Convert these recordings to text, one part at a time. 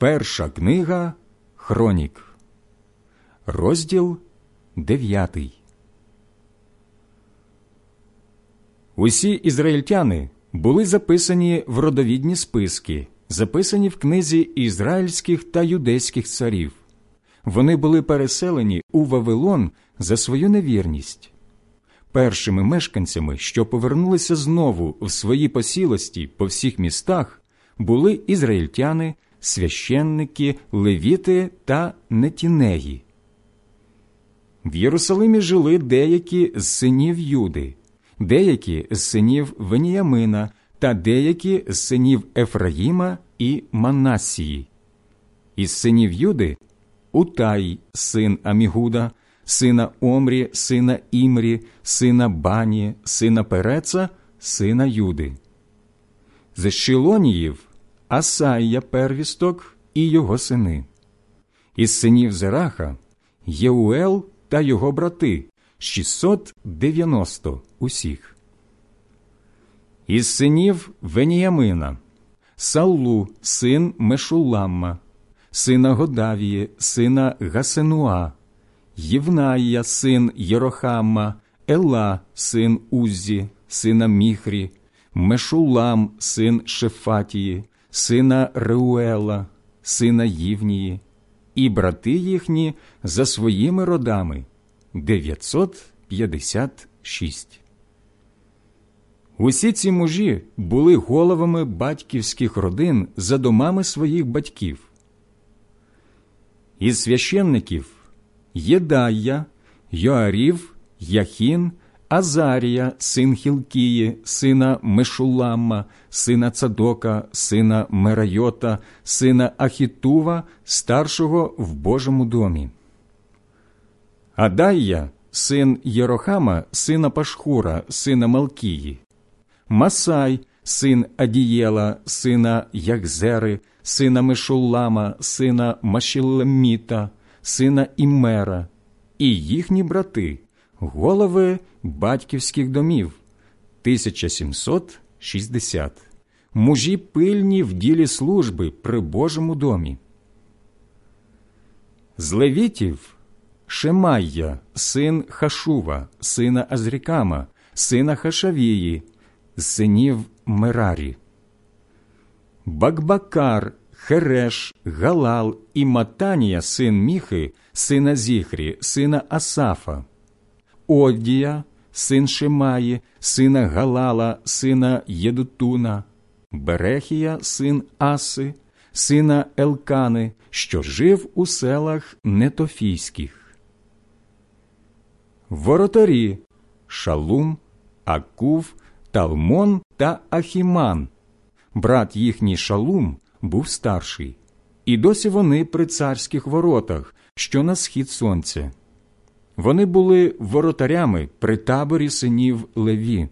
Перша книга Хронік, розділ дев'ятий. Усі ізраїльтяни були записані в родовідні списки, записані в книзі ізраїльських та юдейських царів. Вони були переселені у Вавилон за свою невірність. Першими мешканцями, що повернулися знову в свої посілості по всіх містах, були ізраїльтяни, священники, левіти та нетінеї. В Єрусалимі жили деякі з синів Юди, деякі з синів Веніямина та деякі з синів Ефраїма і Манасії. Із синів Юди Утай, син Амігуда, сина Омрі, сина Імрі, сина Бані, сина Переца, сина Юди. З Шилоніїв Асайя первісток і його сини. Із синів Зераха Єуел та його брати 690 усіх. Із синів Веніямина Саулу, син Мешуламма, сина Годавії, сина Гасенуа, Євнаїя, син Єрохамма, Ела, син Уззі, сина Міхрі, Мешулам, син Шефатії, сина Реуела, сина Ївнії, і брати їхні за своїми родами 956. Усі ці мужі були головами батьківських родин за домами своїх батьків. Із священників Єдая, Йоарів, Яхін, Азарія, син Хілкії, сина Мешулама, сина Цадока, сина Мерайота, сина Ахітува, старшого в Божому домі. Адайя, син Єрохама, сина Пашхура, сина Малкії, Масай, син Адієла, сина Якзери, сина Мешулама, сина Машілеміта, сина Імера, і їхні брати, голови батьківських домів 1760, мужі пильні в ділі служби при Божому домі. З левітів Шемайя, син Хашува, сина Азрікама, сина Хашавії, синів Мерарі. Бакбакар, Хереш, Галал і Матанія, син Міхи, сина Зіхрі, сина Асафа, Оддія, син Шемаї, сина Галала, сина Єдутуна, Берехія, син Аси, сина Елкани, що жив у селах Нетофійських. Воротарі Шалум, Акув, Талмон та Ахіман. Брат їхній Шалум був старший, і досі вони при царських воротах, що на схід сонця. Вони були воротарями при таборі синів Леві.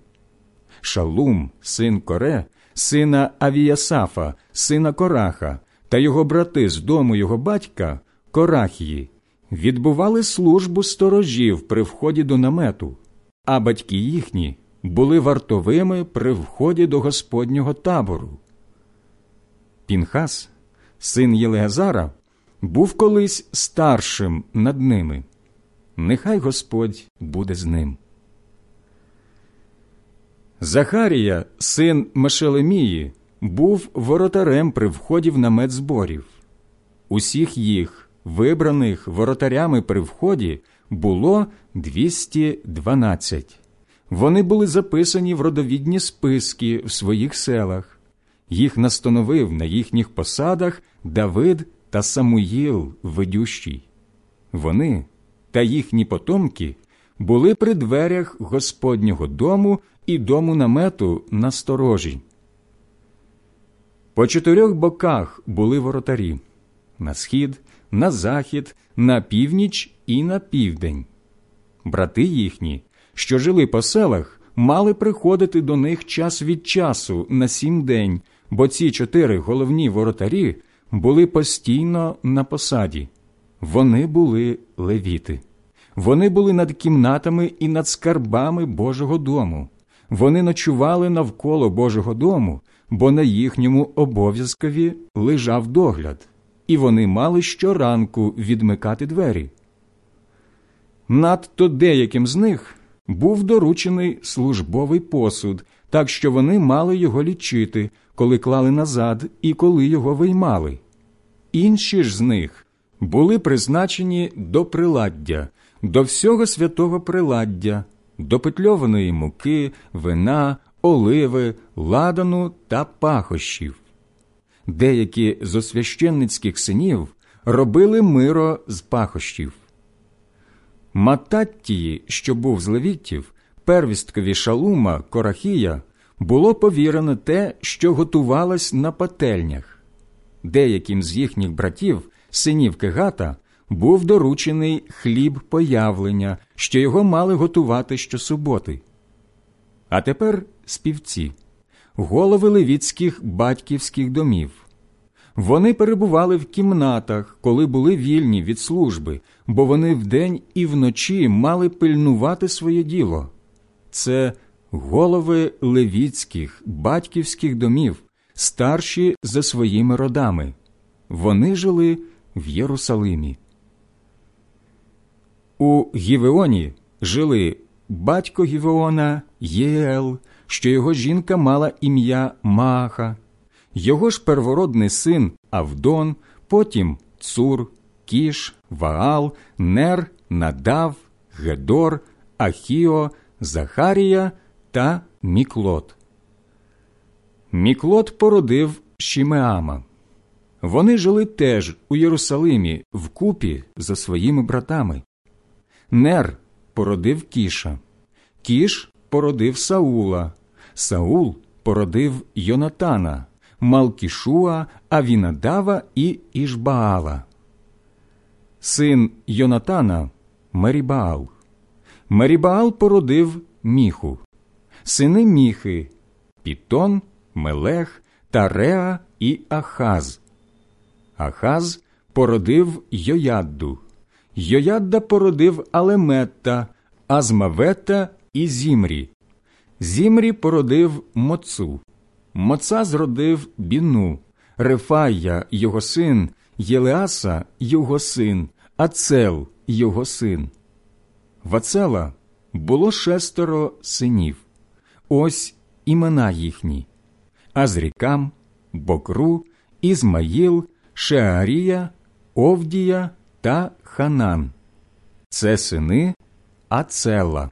Шалум, син Коре, сина Авіясафа, сина Кораха та його брати з дому його батька Корахії відбували службу сторожів при вході до намету, а батьки їхні були вартовими при вході до Господнього табору. Пінхас, син Єлеазара, був колись старшим над ними. Нехай Господь буде з ним. Захарія, син Мешелемії, був воротарем при вході в намет зборів. Усіх їх, вибраних воротарями при вході, було 212. Вони були записані в родовідні списки в своїх селах. Їх настановив на їхніх посадах Давид та Самуїл ведющий. Вони та їхні потомки були при дверях Господнього дому і дому намету на сторожі. По чотирьох боках були воротарі на схід, на захід, на північ і на південь. Брати їхні, що жили по селах, мали приходити до них час від часу на сім день, бо ці чотири головні воротарі були постійно на посаді. Вони були левіти. Вони були над кімнатами і над скарбами Божого дому. Вони ночували навколо Божого дому, бо на їхньому обов'язкові лежав догляд. і вони мали щоранку відмикати двері. Надто деяким з них був доручений службовий посуд, так що вони мали його лічити, коли клали назад і коли його виймали. Інші ж з них були призначені до приладдя, до всього святого приладдя, до петльованої муки, вина, оливи, ладану та пахощів. Деякі з освященницьких синів робили миро з пахощів. Мататтії, що був з левітів, первісткові шалума Корахія, було повірено те, що готувалось на пательнях. Деяким з їхніх братів, синів Кегата, був доручений хліб появлення, що його мали готувати щосуботи. А тепер співці, голови левіцьких батьківських домів. Вони перебували в кімнатах, коли були вільні від служби, бо вони вдень і вночі мали пильнувати своє діло. Це голови левіцьких батьківських домів, старші за своїми родами. Вони жили в Єрусалимі. У Гівеоні жили батько Гівеона Єел, що його жінка мала ім'я Маха, його ж первородний син Авдон, потім Цур, Кіш, Ваал, Нер, Надав, Гедор, Ахіо, Захарія та Міклот. Міклот породив Шімеама. Вони жили теж у Єрусалимі вкупі за своїми братами. Нер породив Кіша, Кіш породив Саула, Саул породив Йонатана, Малкішуа, Авінадава і Ішбаала. Син Йонатана Мерібаал. Мерібаал породив міху, сини міхи Пітон, Мелех, Тареа і Ахаз. Ахаз породив Йоядду. Йоядда породив Алеметта, Азмавета і Зімрі. Зімрі породив Моцу. Моца зродив Біну, Рефая його син, Єлеаса його син, Ацел його син. В Ацела було шестеро синів. Ось імена їхні Азрікам, Бокру, Ізмаїл, Шеарія, Овдія та Ханан. Це сини Ацела.